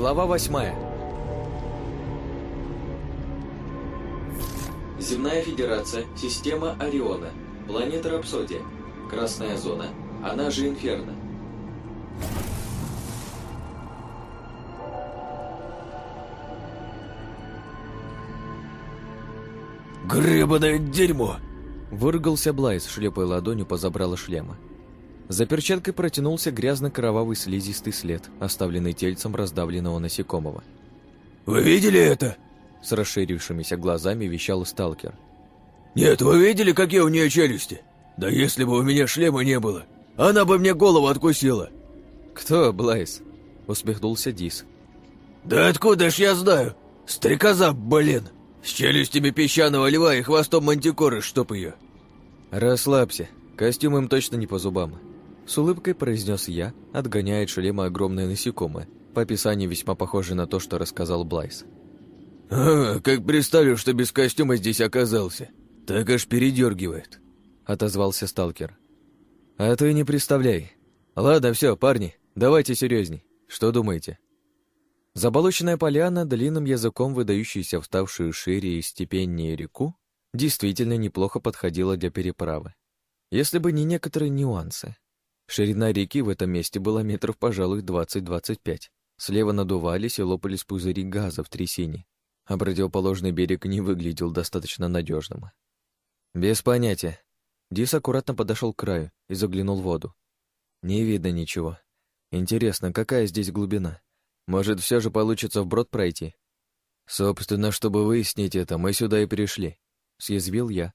Глава восьмая. Земная Федерация, система Ориона, планета Рапсодия, Красная Зона, она же Инферно. «Гребаное дерьмо!» Выргался Блайз, шлепая ладонью по забрала шлема. За перчаткой протянулся грязно-кровавый слизистый след, оставленный тельцем раздавленного насекомого. «Вы видели это?» С расширившимися глазами вещал сталкер. «Нет, вы видели, какие у нее челюсти? Да если бы у меня шлема не было, она бы мне голову откусила!» «Кто, Блайз?» — усмехнулся Дис. «Да откуда ж я знаю? Стрекоза, блин! С челюстями песчаного льва и хвостом мантикоры, чтоб ее!» «Расслабься, костюм им точно не по зубам», — с улыбкой произнес я, отгоняя от шлема огромное насекомое, по описанию весьма похоже на то, что рассказал Блайз. «А, как представлю, что без костюма здесь оказался, так аж передергивает», — отозвался сталкер. «А ты не представляй. Ладно, все, парни, давайте серьезней. Что думаете?» Заболоченная поляна, длинным языком выдающаяся вставшую шире и степеннее реку, действительно неплохо подходила для переправы. Если бы не некоторые нюансы. Ширина реки в этом месте была метров, пожалуй, 20-25. Слева надувались и лопались пузыри газа в трясине, а противоположный берег не выглядел достаточно надежным. Без понятия. Дис аккуратно подошел к краю и заглянул в воду. Не видно ничего. Интересно, какая здесь глубина? Может, все же получится вброд пройти? Собственно, чтобы выяснить это, мы сюда и пришли. Съязвил я.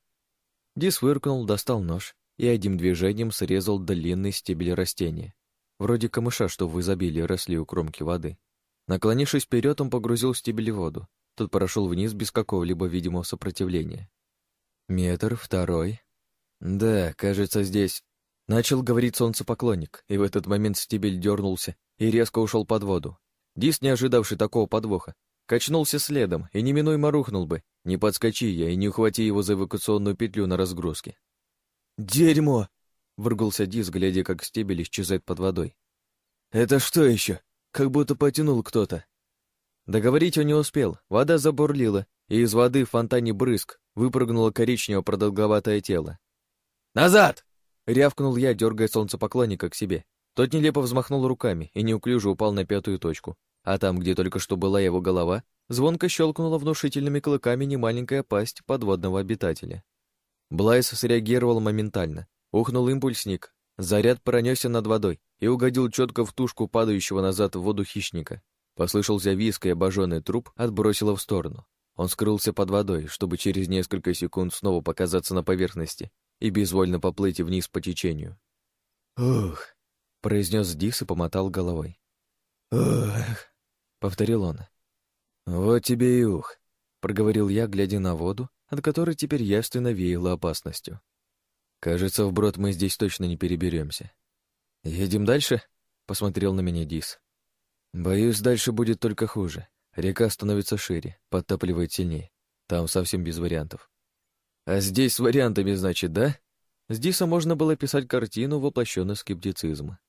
Дис выркнул, достал нож и одним движением срезал длинный стебель растения. Вроде камыша, что в изобилии росли у кромки воды. Наклонившись вперед, он погрузил стебель в воду. Тот прошел вниз без какого-либо видимого сопротивления. Метр, второй. Да, кажется, здесь... Начал говорить солнцепоклонник, и в этот момент стебель дернулся и резко ушел под воду. Дис, не ожидавший такого подвоха, качнулся следом и неминуемо рухнул бы, не подскочи я и не ухвати его за эвакуационную петлю на разгрузке. «Дерьмо!» — выругался Дис, глядя, как стебель исчезает под водой. «Это что еще? Как будто потянул кто-то». Договорить он не успел, вода забурлила, и из воды в фонтане брызг выпрыгнуло коричнево продолговатое тело. «Назад!» — рявкнул я, дергая солнцепоклонника к себе. Тот нелепо взмахнул руками и неуклюже упал на пятую точку, а там, где только что была его голова, звонко щелкнула внушительными клыками немаленькая пасть подводного обитателя. Блайс среагировал моментально. Ухнул импульсник. Заряд пронесся над водой и угодил четко в тушку падающего назад в воду хищника. Послышался виск, и обожженный труп отбросило в сторону. Он скрылся под водой, чтобы через несколько секунд снова показаться на поверхности и безвольно поплыть вниз по течению. «Ух!» — произнес Дис и помотал головой. «Ух!» — повторил он. «Вот тебе и ух!» — проговорил я, глядя на воду, от которой теперь явственно веяло опасностью. «Кажется, вброд мы здесь точно не переберемся. «Едем дальше?» — посмотрел на меня Дис. «Боюсь, дальше будет только хуже. Река становится шире, подтапливает сильнее. Там совсем без вариантов. А здесь с вариантами, значит, да? С Диса можно было писать картину воплощенный скептицизма.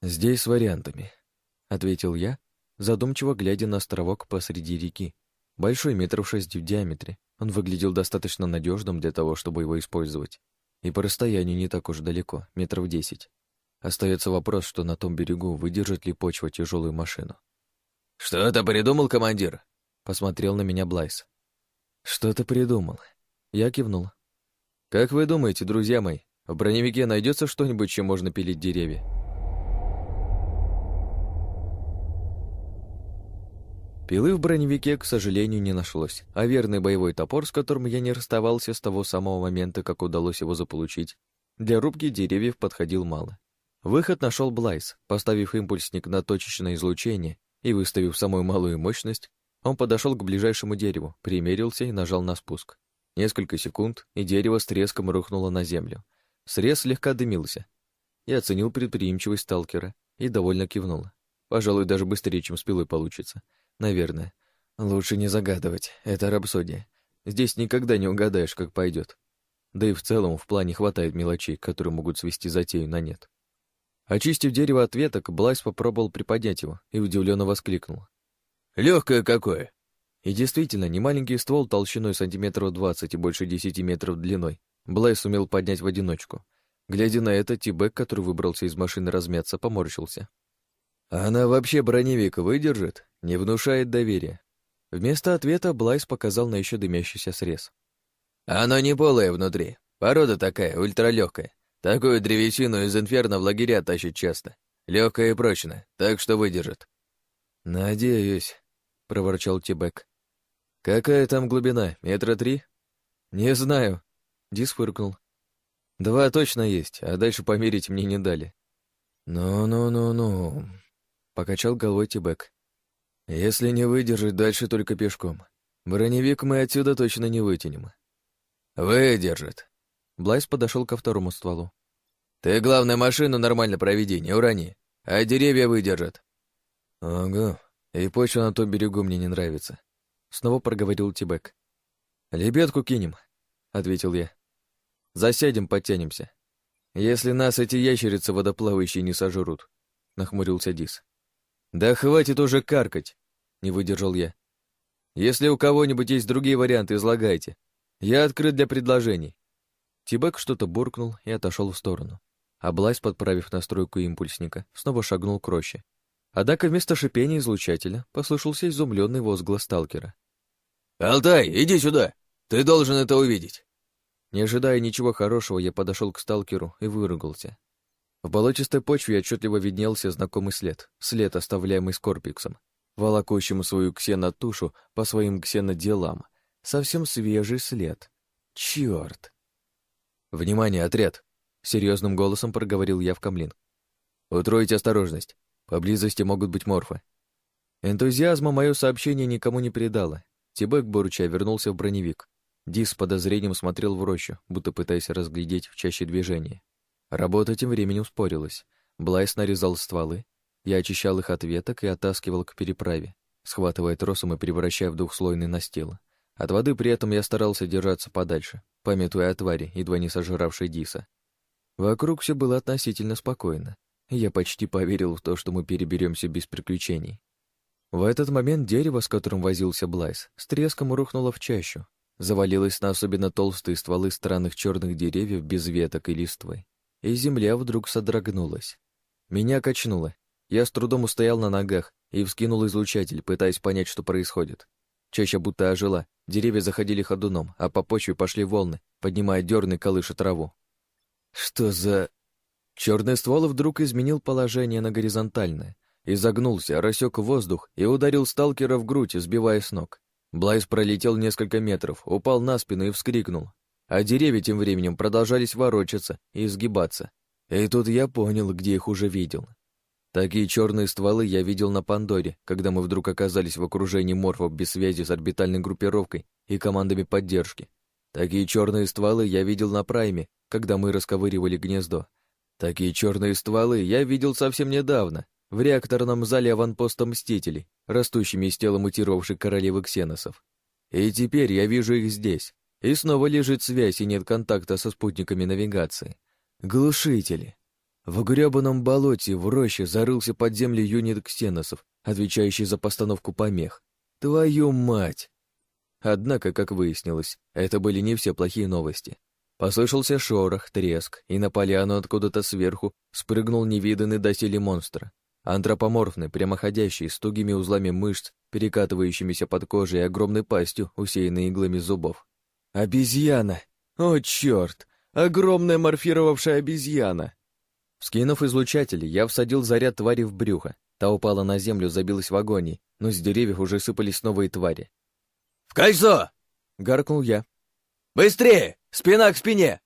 «Здесь с вариантами», — ответил я, задумчиво глядя на островок посреди реки. Большой, метров шесть в диаметре. Он выглядел достаточно надежным для того, чтобы его использовать. И по расстоянию не так уж далеко, метров десять. Остается вопрос, что на том берегу выдержит ли почва тяжелую машину. «Что-то придумал, командир?» — посмотрел на меня Блайс. «Что-то придумал». Я кивнул. «Как вы думаете, друзья мои, в броневике найдется что-нибудь, чем можно пилить деревья?» Пилы в броневике, к сожалению, не нашлось, а верный боевой топор, с которым я не расставался с того самого момента, как удалось его заполучить, для рубки деревьев подходил мало. Выход нашел Блайс, поставив импульсник на точечное излучение и выставив самую малую мощность, он подошел к ближайшему дереву, примерился и нажал на спуск. Несколько секунд, и дерево с треском рухнуло на землю. Срез слегка дымился. Я оценил предприимчивость сталкера и довольно кивнул. Пожалуй, даже быстрее, чем с пилой получится. Наверное. Лучше не загадывать, это рапсодия. Здесь никогда не угадаешь, как пойдет. Да и в целом в плане хватает мелочей, которые могут свести затею на нет. Очистив дерево от веток, Блайс попробовал приподнять его и удивленно воскликнул. Легкое какое!» И действительно, немаленький ствол толщиной сантиметров двадцать и больше десяти метров длиной Блай сумел поднять в одиночку. Глядя на это, Тибек, который выбрался из машины размяться, поморщился. «Она вообще броневик выдержит?» Не внушает доверия. Вместо ответа Блайс показал на еще дымящийся срез. «Оно не полое внутри. Порода такая, ультралегкая. Такую древесину из инферно в лагеря тащит часто. Легкая и прочная, так что выдержит». «Надеюсь», — проворчал Тибек. «Какая там глубина? Метра три?» «Не знаю», — Дис фыркнул. «Два точно есть, а дальше померить мне не дали». «Ну-ну-ну-ну», — покачал головой Тибек. Если не выдержать, дальше только пешком. Броневик мы отсюда точно не вытянем. Выдержит. Блайс подошел ко второму стволу. Ты, главное, машину нормально проведи, не урони, а деревья выдержат. Ага, и почва на том берегу мне не нравится. Снова проговорил Тибек. «Лебедку кинем», — ответил я. «Засядем, подтянемся. Если нас эти ящерицы водоплавающие не сожрут», — нахмурился Дис. «Да хватит уже каркать!» — не выдержал я. «Если у кого-нибудь есть другие варианты, излагайте. Я открыт для предложений». Тибек что-то буркнул и отошел в сторону. А Блайс, подправив настройку импульсника, снова шагнул к роще. Однако вместо шипения излучателя послышался изумленный возглас сталкера. «Алтай, иди сюда! Ты должен это увидеть!» Не ожидая ничего хорошего, я подошел к сталкеру и выругался. В болотистой почве отчетливо виднелся знакомый след, след, оставляемый Скорпиксом, волокущим свою ксенотушу по своим ксеноделам. Совсем свежий след. Чёрт! «Внимание, отряд!» — серьезным голосом проговорил я в камлин. «Утройте осторожность. Поблизости могут быть морфы». Энтузиазма мое сообщение никому не передало. Тибек, бурча, вернулся в броневик. Дис с подозрением смотрел в рощу, будто пытаясь разглядеть в чаще движения. Работа тем временем спорилась. Блайс нарезал стволы, я очищал их от веток и оттаскивал к переправе, схватывая тросом и превращая в двухслойный настил. От воды при этом я старался держаться подальше, памятуя о твари, едва не сожравшей Диса. Вокруг все было относительно спокойно, я почти поверил в то, что мы переберемся без приключений. В этот момент дерево, с которым возился Блайс, с треском рухнуло в чащу, завалилось на особенно толстые стволы странных черных деревьев без веток и листвы и земля вдруг содрогнулась. Меня качнуло. Я с трудом устоял на ногах и вскинул излучатель, пытаясь понять, что происходит. Чаще будто ожила, деревья заходили ходуном, а по почве пошли волны, поднимая дерны колыша траву. Что за... Черный ствол вдруг изменил положение на горизонтальное, изогнулся, рассек воздух и ударил сталкера в грудь, сбивая с ног. Блайс пролетел несколько метров, упал на спину и вскрикнул. А деревья тем временем продолжались ворочаться и изгибаться. И тут я понял, где их уже видел. Такие черные стволы я видел на Пандоре, когда мы вдруг оказались в окружении морфов без связи с орбитальной группировкой и командами поддержки. Такие черные стволы я видел на Прайме, когда мы расковыривали гнездо. Такие черные стволы я видел совсем недавно, в реакторном зале аванпоста Мстителей, растущими из тела мутировавших королевы ксеносов. И теперь я вижу их здесь, и снова лежит связь и нет контакта со спутниками навигации. Глушители. В грёбаном болоте в роще зарылся под землю юнит ксеносов, отвечающий за постановку помех. Твою мать! Однако, как выяснилось, это были не все плохие новости. Послышался шорох, треск, и на поляну откуда-то сверху спрыгнул невиданный доселе монстр. Антропоморфный, прямоходящий, с тугими узлами мышц, перекатывающимися под кожей и огромной пастью, усеянной иглами зубов. Обезьяна! О, черт! Огромная морфировавшая обезьяна! Скинув излучатель, я всадил заряд твари в брюхо. Та упала на землю, забилась в агонии, но с деревьев уже сыпались новые твари. «В кольцо!» — гаркнул я. «Быстрее! Спина к спине!»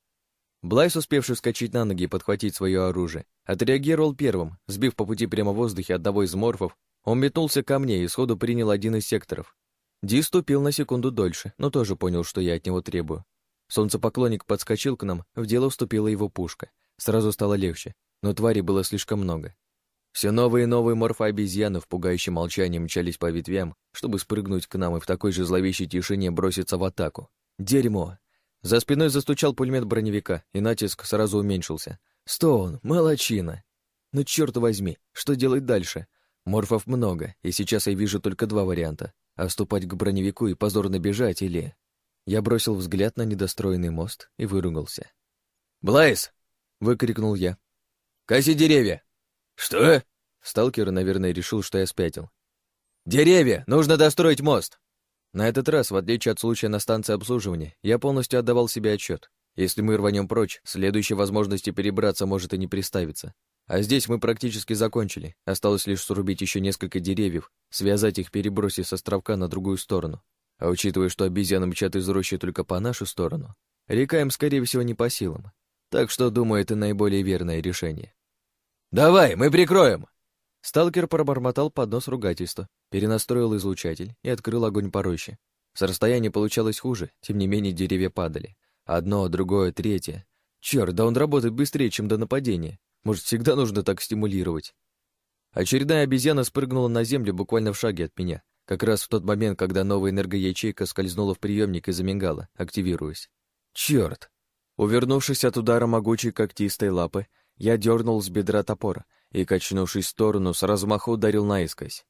Блайс, успевший вскочить на ноги и подхватить свое оружие, отреагировал первым, сбив по пути прямо в воздухе одного из морфов, он метнулся ко мне и сходу принял один из секторов. Ди ступил на секунду дольше, но тоже понял, что я от него требую. Солнцепоклонник подскочил к нам, в дело вступила его пушка. Сразу стало легче, но тварей было слишком много. Все новые и новые морфообезьяны в пугающем молчании мчались по ветвям, чтобы спрыгнуть к нам и в такой же зловещей тишине броситься в атаку. Дерьмо! За спиной застучал пулемет броневика, и натиск сразу уменьшился. Стоун, молочина! Ну, черт возьми, что делать дальше? Морфов много, и сейчас я вижу только два варианта — оступать к броневику и позорно бежать или... Я бросил взгляд на недостроенный мост и выругался. «Блайс!» — выкрикнул я. «Коси деревья!» «Что?» Сталкер, наверное, решил, что я спятил. «Деревья! Нужно достроить мост!» На этот раз, в отличие от случая на станции обслуживания, я полностью отдавал себе отчет. Если мы рванем прочь, следующей возможности перебраться может и не представиться. А здесь мы практически закончили. Осталось лишь срубить еще несколько деревьев, связать их, перебросив с островка на другую сторону. А учитывая, что обезьяны мчат из рощи только по нашу сторону, река им, скорее всего, не по силам. Так что, думаю, это наиболее верное решение. «Давай, мы прикроем!» Сталкер пробормотал под нос ругательства, перенастроил излучатель и открыл огонь по роще. С расстояния получалось хуже, тем не менее деревья падали. Одно, другое, третье. Черт, да он работает быстрее, чем до нападения. Может, всегда нужно так стимулировать. Очередная обезьяна спрыгнула на землю буквально в шаге от меня, как раз в тот момент, когда новая энергоячейка скользнула в приемник и замигала, активируясь. Черт! Увернувшись от удара могучей когтистой лапы, я дернул с бедра топор и, качнувшись в сторону, с размаху ударил наискось.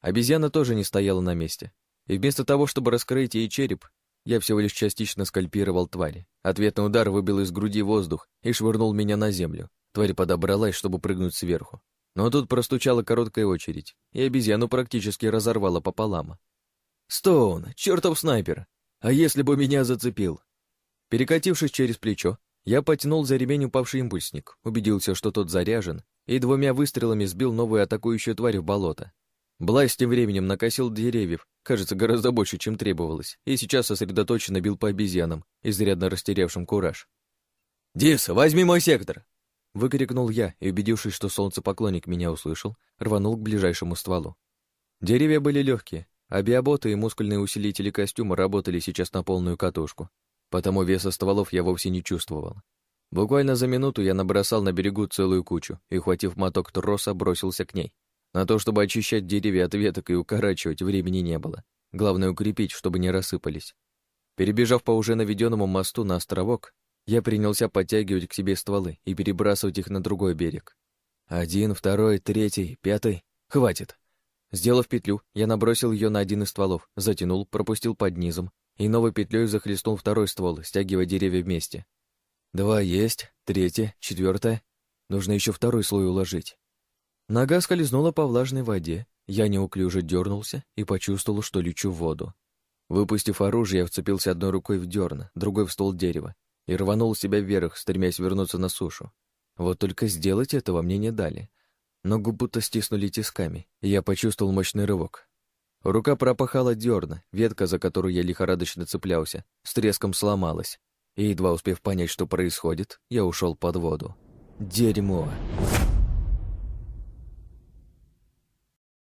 Обезьяна тоже не стояла на месте, и вместо того, чтобы раскрыть ей череп, я всего лишь частично скальпировал твари. Ответный удар выбил из груди воздух и швырнул меня на землю. Тварь подобралась, чтобы прыгнуть сверху. Но тут простучала короткая очередь, и обезьяну практически разорвала пополам. «Стоун, чертов снайпер! А если бы меня зацепил?» Перекатившись через плечо, я потянул за ремень упавший импульсник, убедился, что тот заряжен, и двумя выстрелами сбил новую атакующую тварь в болото. Блайс тем временем накосил деревьев, кажется, гораздо больше, чем требовалось, и сейчас сосредоточенно бил по обезьянам, изрядно растерявшим кураж. «Дис, возьми мой сектор!» Выкрикнул я и, убедившись, что солнцепоклонник меня услышал, рванул к ближайшему стволу. Деревья были легкие, а биоботы и мускульные усилители костюма работали сейчас на полную катушку, потому веса стволов я вовсе не чувствовал. Буквально за минуту я набросал на берегу целую кучу и, хватив моток троса, бросился к ней. На то, чтобы очищать деревья от веток и укорачивать, времени не было. Главное — укрепить, чтобы не рассыпались. Перебежав по уже наведенному мосту на островок, я принялся подтягивать к себе стволы и перебрасывать их на другой берег. Один, второй, третий, пятый. Хватит. Сделав петлю, я набросил ее на один из стволов, затянул, пропустил под низом и новой петлей захлестнул второй ствол, стягивая деревья вместе. Два есть, третье, четвертое. Нужно еще второй слой уложить. Нога скользнула по влажной воде, я неуклюже дернулся и почувствовал, что лечу в воду. Выпустив оружие, я вцепился одной рукой в дерн, другой в ствол дерева и рванул себя вверх, стремясь вернуться на сушу. Вот только сделать этого мне не дали. Ногу будто стиснули тисками, и я почувствовал мощный рывок. Рука пропахала дерна, ветка, за которую я лихорадочно цеплялся, с треском сломалась, и, едва успев понять, что происходит, я ушел под воду. Дерьмо!